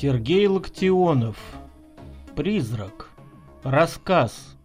Сергей Локтионов. Призрак. Рассказ.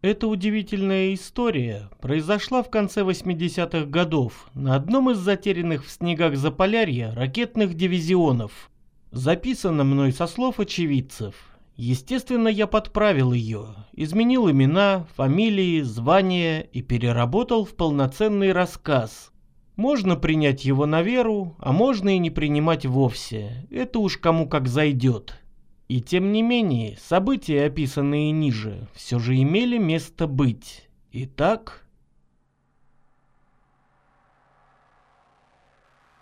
Эта удивительная история произошла в конце 80-х годов на одном из затерянных в снегах Заполярья ракетных дивизионов. Записано мной со слов очевидцев. Естественно, я подправил ее, изменил имена, фамилии, звания и переработал в полноценный рассказ – можно принять его на веру, а можно и не принимать вовсе. Это уж кому как зайдет. И тем не менее, события, описанные ниже, все же имели место быть. Итак...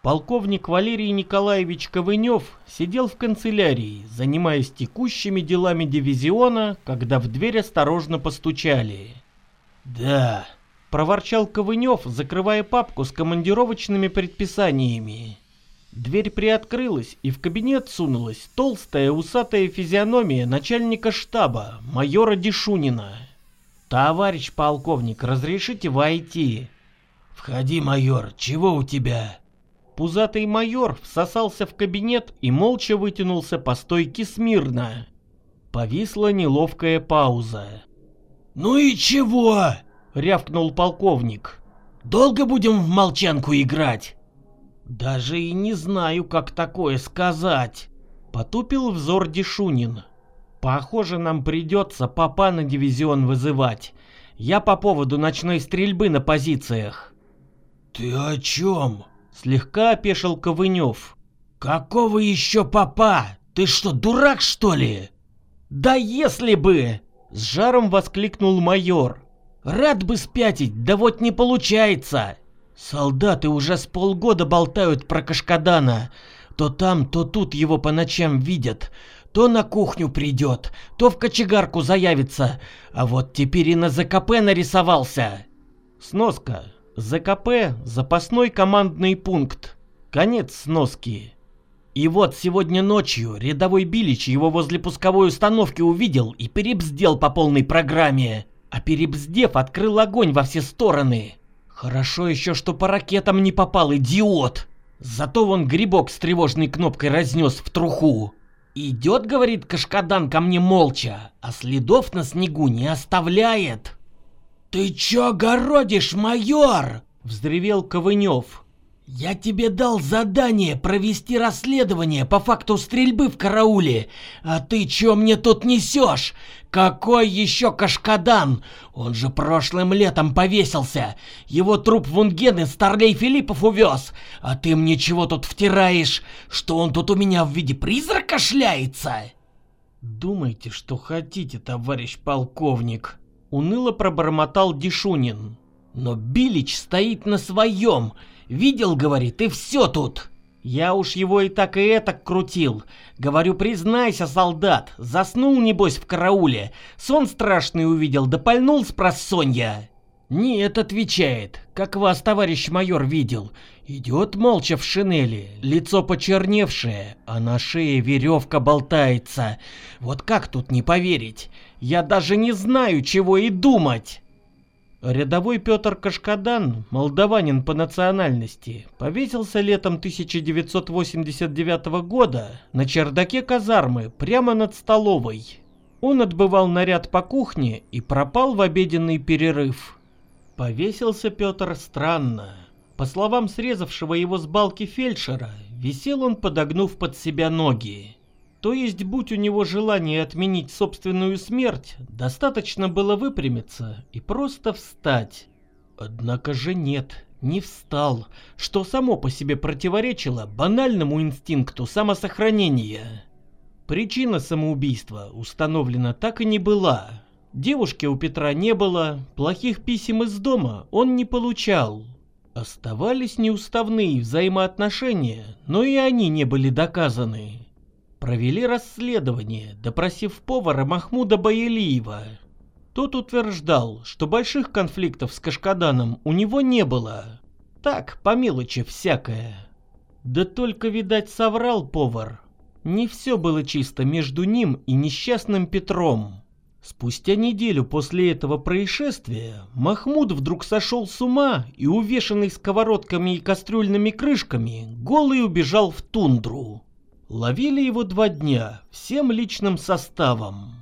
Полковник Валерий Николаевич Ковынев сидел в канцелярии, занимаясь текущими делами дивизиона, когда в дверь осторожно постучали. «Да», проворчал Ковынев, закрывая папку с командировочными предписаниями. Дверь приоткрылась, и в кабинет сунулась толстая усатая физиономия начальника штаба, майора Дешунина. «Товарищ полковник, разрешите войти?» «Входи, майор, чего у тебя?» Пузатый майор всосался в кабинет и молча вытянулся по стойке смирно. Повисла неловкая пауза. «Ну и чего?» — рявкнул полковник. «Долго будем в молчанку играть?» «Даже и не знаю, как такое сказать», — потупил взор Дешунин. «Похоже, нам придется папа на дивизион вызывать. Я по поводу ночной стрельбы на позициях». «Ты о чем?» — слегка опешил Ковынев. «Какого еще папа? Ты что, дурак, что ли?» «Да если бы!» — с жаром воскликнул майор. Рад бы спятить, да вот не получается. Солдаты уже с полгода болтают про Кашкадана. То там, то тут его по ночам видят. То на кухню придет, то в кочегарку заявится. А вот теперь и на ЗКП нарисовался. Сноска. ЗКП – запасной командный пункт. Конец сноски. И вот сегодня ночью рядовой Билич его возле пусковой установки увидел и перебздел по полной программе а перебздев открыл огонь во все стороны. Хорошо еще, что по ракетам не попал, идиот. Зато вон грибок с тревожной кнопкой разнес в труху. Идет, говорит Кашкадан, ко мне молча, а следов на снегу не оставляет. «Ты чё городишь, майор?» — вздревел Ковынев. «Я тебе дал задание провести расследование по факту стрельбы в карауле, а ты чё мне тут несешь? Какой еще Кашкадан? Он же прошлым летом повесился. Его труп Вунгены Старлей Филиппов увез, а ты мне чего тут втираешь, что он тут у меня в виде призрака шляется?» «Думайте, что хотите, товарищ полковник», — уныло пробормотал Дишунин. «Но Билич стоит на своем». Видел, говорит, и все тут. Я уж его и так и этак крутил. Говорю, признайся, солдат, заснул небось в карауле. Сон страшный увидел, да пальнул с просонья. Нет, отвечает, как вас товарищ майор видел. Идет молча в шинели, лицо почерневшее, а на шее веревка болтается. Вот как тут не поверить? Я даже не знаю, чего и думать. Рядовой Петр Кашкадан, молдаванин по национальности, повесился летом 1989 года на чердаке казармы прямо над столовой. Он отбывал наряд по кухне и пропал в обеденный перерыв. Повесился Петр странно. По словам срезавшего его с балки фельдшера, висел он подогнув под себя ноги. То есть, будь у него желание отменить собственную смерть, достаточно было выпрямиться и просто встать. Однако же нет, не встал, что само по себе противоречило банальному инстинкту самосохранения. Причина самоубийства установлена так и не была. Девушки у Петра не было, плохих писем из дома он не получал. Оставались неуставные взаимоотношения, но и они не были доказаны провели расследование, допросив повара Махмуда Баелиева. Тот утверждал, что больших конфликтов с Кашкаданом у него не было. Так, по мелочи всякое. Да только, видать, соврал повар. Не все было чисто между ним и несчастным Петром. Спустя неделю после этого происшествия Махмуд вдруг сошел с ума и, увешанный сковородками и кастрюльными крышками, голый убежал в тундру. Ловили его два дня всем личным составом.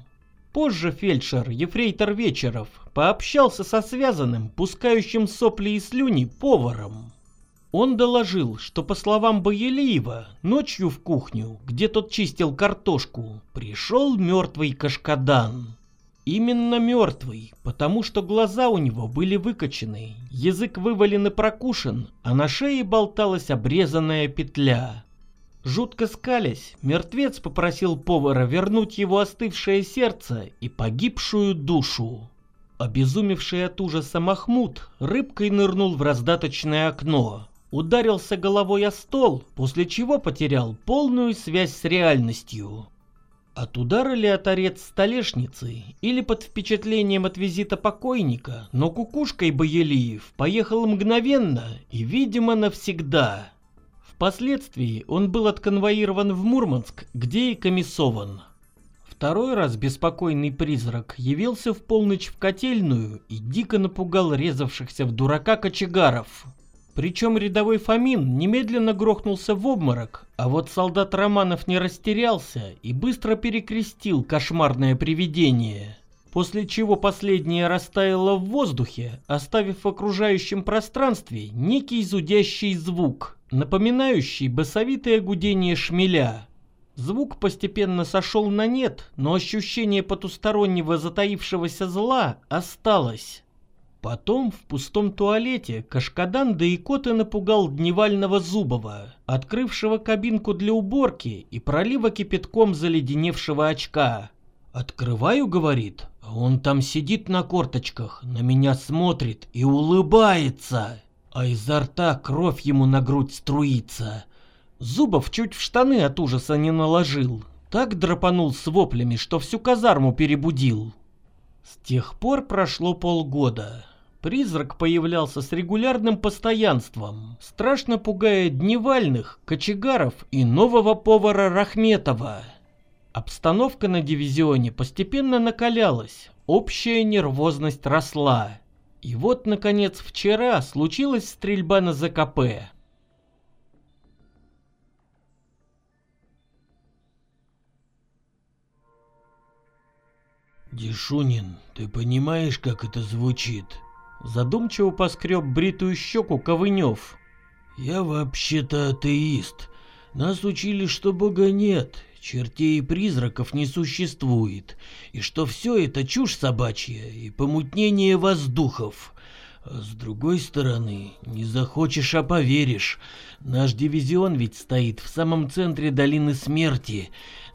Позже фельдшер Ефрейтор Вечеров пообщался со связанным, пускающим сопли и слюни, поваром. Он доложил, что по словам Боелиева, ночью в кухню, где тот чистил картошку, пришел мертвый кашкадан. Именно мертвый, потому что глаза у него были выкочены, язык вывален и прокушен, а на шее болталась обрезанная петля. Жутко скалясь, мертвец попросил повара вернуть его остывшее сердце и погибшую душу. Обезумевший от ужаса Махмуд рыбкой нырнул в раздаточное окно, ударился головой о стол, после чего потерял полную связь с реальностью. От удара ли от орец столешницы или под впечатлением от визита покойника, но кукушкой Боелиев поехал мгновенно и, видимо, навсегда. Впоследствии он был отконвоирован в Мурманск, где и комиссован. Второй раз беспокойный призрак явился в полночь в котельную и дико напугал резавшихся в дурака кочегаров. Причем рядовой Фомин немедленно грохнулся в обморок, а вот солдат Романов не растерялся и быстро перекрестил кошмарное привидение. После чего последнее растаяло в воздухе, оставив в окружающем пространстве некий зудящий звук, напоминающий басовитое гудение шмеля. Звук постепенно сошел на нет, но ощущение потустороннего затаившегося зла осталось. Потом в пустом туалете Кашкадан да икоты напугал Дневального Зубова, открывшего кабинку для уборки и пролива кипятком заледеневшего очка. «Открываю», — говорит, — он там сидит на корточках, на меня смотрит и улыбается, а изо рта кровь ему на грудь струится. Зубов чуть в штаны от ужаса не наложил, так драпанул с воплями, что всю казарму перебудил. С тех пор прошло полгода. Призрак появлялся с регулярным постоянством, страшно пугая дневальных, кочегаров и нового повара Рахметова. Обстановка на дивизионе постепенно накалялась, общая нервозность росла. И вот, наконец, вчера случилась стрельба на ЗКП. Дишунин, ты понимаешь, как это звучит? Задумчиво поскреб бритую щеку Ковынев. «Я вообще-то атеист. Нас учили, что Бога нет, чертей и призраков не существует, и что все это чушь собачья и помутнение воздухов. А с другой стороны, не захочешь, а поверишь. Наш дивизион ведь стоит в самом центре долины смерти.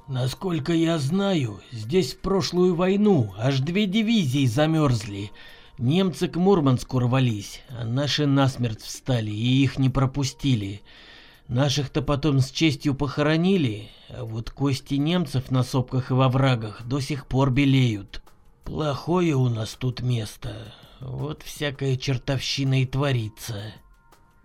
Насколько я знаю, здесь в прошлую войну аж две дивизии замерзли — Немцы к Мурманску рвались, а наши насмерть встали и их не пропустили. Наших-то потом с честью похоронили, а вот кости немцев на сопках и во врагах до сих пор белеют. Плохое у нас тут место. Вот всякая чертовщина и творится.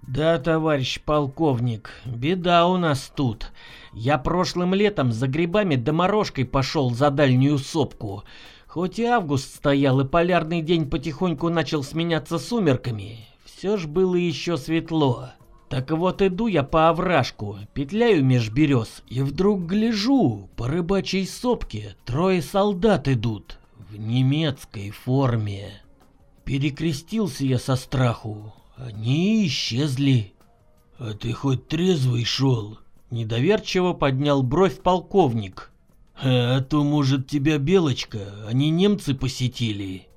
Да, товарищ полковник, беда у нас тут. Я прошлым летом за грибами да морожкой пошел за дальнюю сопку. Хоть и август стоял, и полярный день потихоньку начал сменяться сумерками, все ж было еще светло. Так вот иду я по овражку, петляю меж берез, и вдруг гляжу, по рыбачьей сопке трое солдат идут, в немецкой форме. Перекрестился я со страху, они исчезли. А ты хоть трезвый шел? Недоверчиво поднял бровь полковник. А то, может, тебя Белочка, они немцы посетили.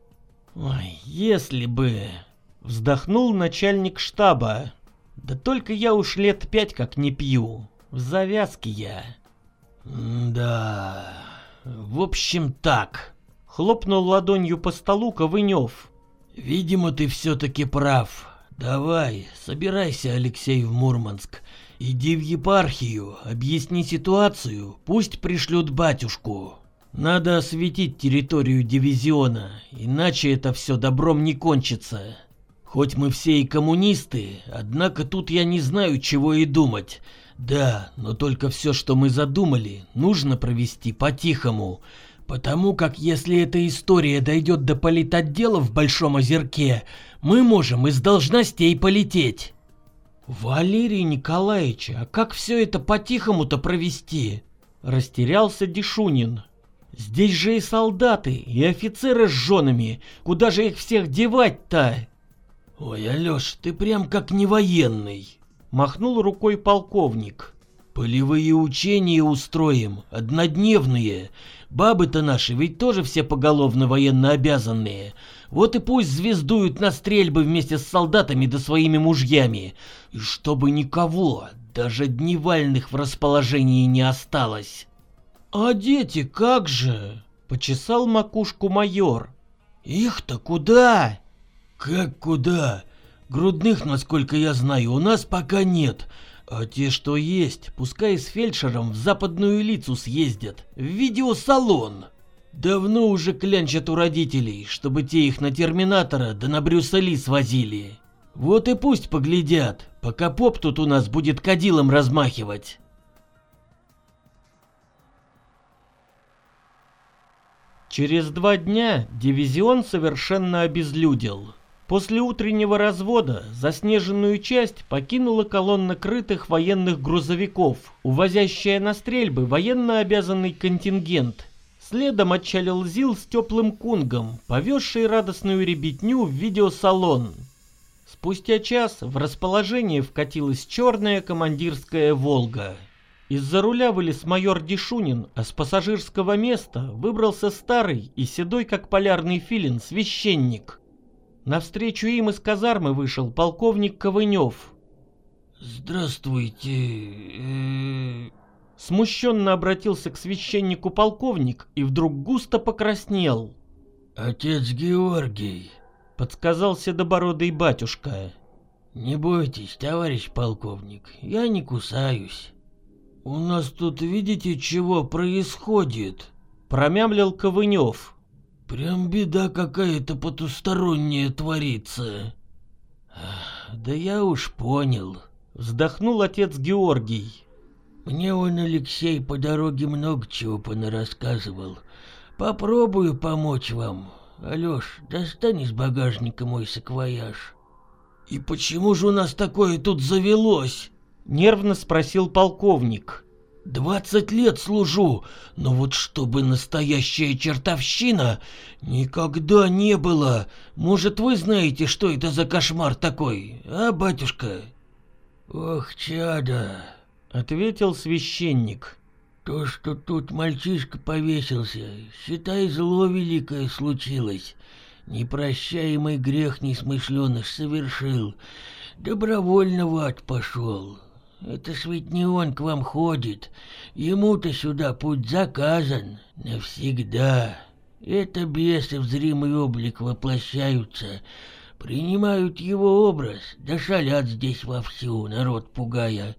Ой, если бы... Вздохнул начальник штаба. Да только я уж лет пять как не пью. В завязке я. Да, в общем так. Хлопнул ладонью по столу Ковынев. Видимо, ты все-таки прав. Давай, собирайся, Алексей, в Мурманск. Иди в епархию, объясни ситуацию, пусть пришлют батюшку. Надо осветить территорию дивизиона, иначе это все добром не кончится. Хоть мы все и коммунисты, однако тут я не знаю, чего и думать. Да, но только все, что мы задумали, нужно провести по-тихому, потому как если эта история дойдет до политотдела в Большом озерке, мы можем из должностей полететь. Валерий Николаевич, а как все это по-тихому-то провести? Растерялся Дишунин. Здесь же и солдаты, и офицеры с женами. Куда же их всех девать-то? Ой, Алёш, ты прям как не военный. Махнул рукой полковник. Полевые учения устроим, однодневные. Бабы-то наши ведь тоже все поголовно военно обязанные. Вот и пусть звездуют на стрельбы вместе с солдатами да своими мужьями. И чтобы никого, даже дневальных в расположении не осталось. «А дети как же?» — почесал макушку майор. «Их-то куда?» «Как куда? Грудных, насколько я знаю, у нас пока нет. А те, что есть, пускай с фельдшером в западную лицу съездят, в видеосалон. Давно уже клянчат у родителей, чтобы те их на Терминатора да на Брюса Ли свозили. Вот и пусть поглядят, пока поп тут у нас будет кадилом размахивать. Через два дня дивизион совершенно обезлюдил. После утреннего развода заснеженную часть покинула колонна крытых военных грузовиков, увозящая на стрельбы военно обязанный контингент. Следом отчалил ЗИЛ с теплым кунгом, повезший радостную ребятню в видеосалон. Спустя час в расположение вкатилась черная командирская «Волга». Из-за руля вылез майор Дишунин, а с пассажирского места выбрался старый и седой, как полярный филин, священник. Навстречу им из казармы вышел полковник Ковынев. «Здравствуйте...» Смущенно обратился к священнику полковник и вдруг густо покраснел. «Отец Георгий», — подсказал седобородый батюшка. «Не бойтесь, товарищ полковник, я не кусаюсь. У нас тут видите, чего происходит?» — промямлил Ковынев. Прям беда какая-то потусторонняя творится. Да я уж понял, вздохнул отец Георгий. Мне он Алексей по дороге много чего понарассказывал. Попробую помочь вам. Алёш, достань из багажника мой саквояж. И почему же у нас такое тут завелось? Нервно спросил полковник. Двадцать лет служу, но вот чтобы настоящая чертовщина никогда не было. Может, вы знаете, что это за кошмар такой, а, батюшка? Ох, чада, ответил священник. То, что тут мальчишка повесился, считай, зло великое случилось. Непрощаемый грех несмышленыш совершил. Добровольно в ад пошел. Это ж ведь не он к вам ходит. Ему-то сюда путь заказан. Навсегда. Это бесы в зримый облик воплощаются, принимают его образ, да шалят здесь вовсю, народ пугая.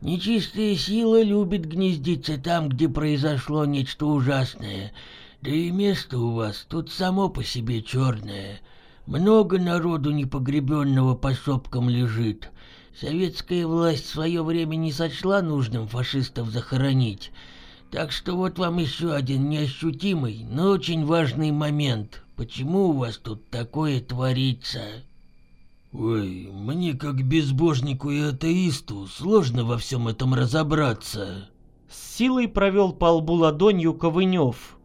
Нечистая сила любит гнездиться там, где произошло нечто ужасное, да и место у вас тут само по себе черное. Много народу непогребенного по сопкам лежит, Советская власть в свое время не сочла нужным фашистов захоронить. Так что вот вам еще один неощутимый, но очень важный момент. Почему у вас тут такое творится? Ой, мне как безбожнику и атеисту сложно во всем этом разобраться. С силой провел по лбу ладонью Ковынев.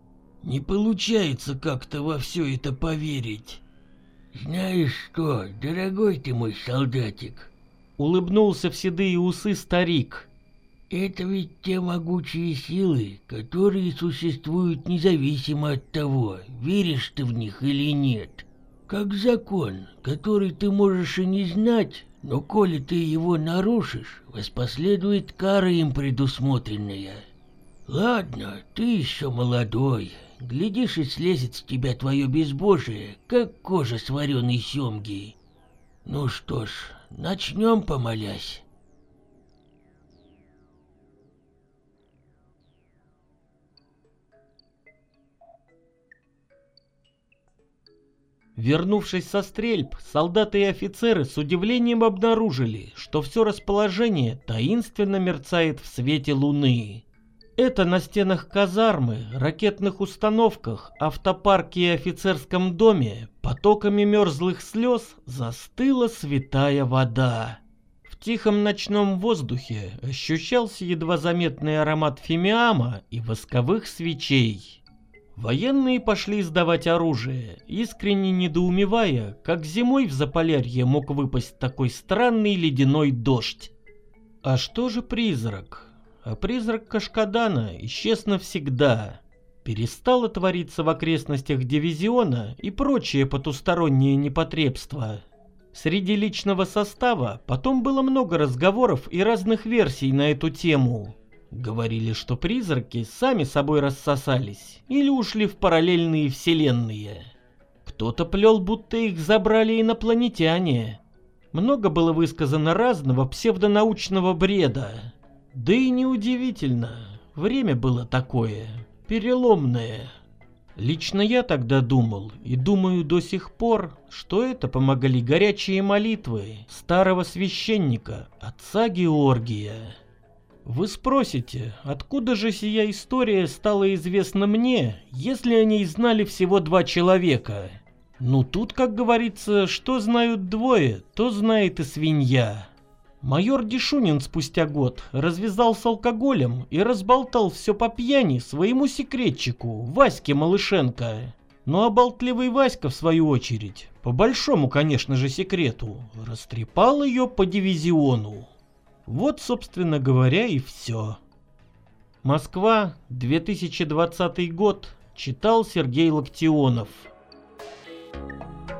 Не получается как-то во все это поверить. Знаешь что, дорогой ты мой солдатик, улыбнулся в седые усы старик. Это ведь те могучие силы, которые существуют независимо от того, веришь ты в них или нет. Как закон, который ты можешь и не знать, но коли ты его нарушишь, воспоследует кара им предусмотренная. Ладно, ты еще молодой, глядишь и слезет с тебя твое безбожие, как кожа с вареной семги. Ну что ж, начнем помолясь. Вернувшись со стрельб, солдаты и офицеры с удивлением обнаружили, что все расположение таинственно мерцает в свете луны. Это на стенах казармы, ракетных установках, автопарке и офицерском доме потоками мерзлых слез застыла святая вода. В тихом ночном воздухе ощущался едва заметный аромат фимиама и восковых свечей. Военные пошли сдавать оружие, искренне недоумевая, как зимой в Заполярье мог выпасть такой странный ледяной дождь. А что же призрак? А призрак Кашкадана исчез навсегда. Перестало твориться в окрестностях дивизиона и прочее потустороннее непотребство. Среди личного состава потом было много разговоров и разных версий на эту тему. Говорили, что призраки сами собой рассосались или ушли в параллельные вселенные. Кто-то плел, будто их забрали инопланетяне. Много было высказано разного псевдонаучного бреда. Да и неудивительно, время было такое, переломное. Лично я тогда думал, и думаю до сих пор, что это помогали горячие молитвы старого священника, отца Георгия. Вы спросите, откуда же сия история стала известна мне, если о ней знали всего два человека? Ну тут, как говорится, что знают двое, то знает и свинья. Майор Дешунин спустя год развязался алкоголем и разболтал все по пьяни своему секретчику, Ваське Малышенко. Ну а болтливый Васька, в свою очередь, по большому, конечно же, секрету, растрепал ее по дивизиону. Вот, собственно говоря, и все. Москва, 2020 год. Читал Сергей Локтионов. Thank you